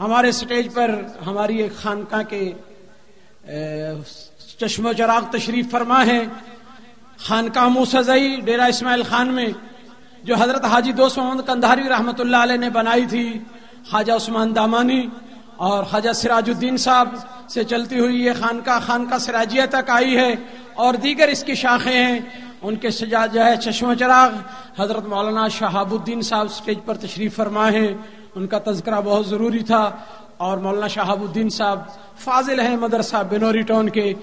ہمارے سٹیج پر ہماری ایک خانقاہ کے چشم و چراغ تشریف فرما ہے۔ خانقاہ موسزئی ڈیرا اسماعیل خان میں، جو حضرت حاجی دوست محمد کندھاری رحمۃ اللہ علیہ نے بنائی تھی، خواجہ عثمان دامانی اور خواجہ سراج الدین صاحب سے چلتی ہوئی یہ خانقاہ خانقاہ سراجیہ تک آئی ہے اور دیگر اس کی شاخیں ہیں۔ ان کے سجا جو ہے چشمہ چراغ حضرت مولانا شہاب الدین صاحب اسٹیج پر تشریف فرما ہیں۔ ان کا تذکرہ بہت ضروری تھا اور مولانا شہاب الدین صاحب فاضل ہیں مدرسہ بنوری ٹون کے۔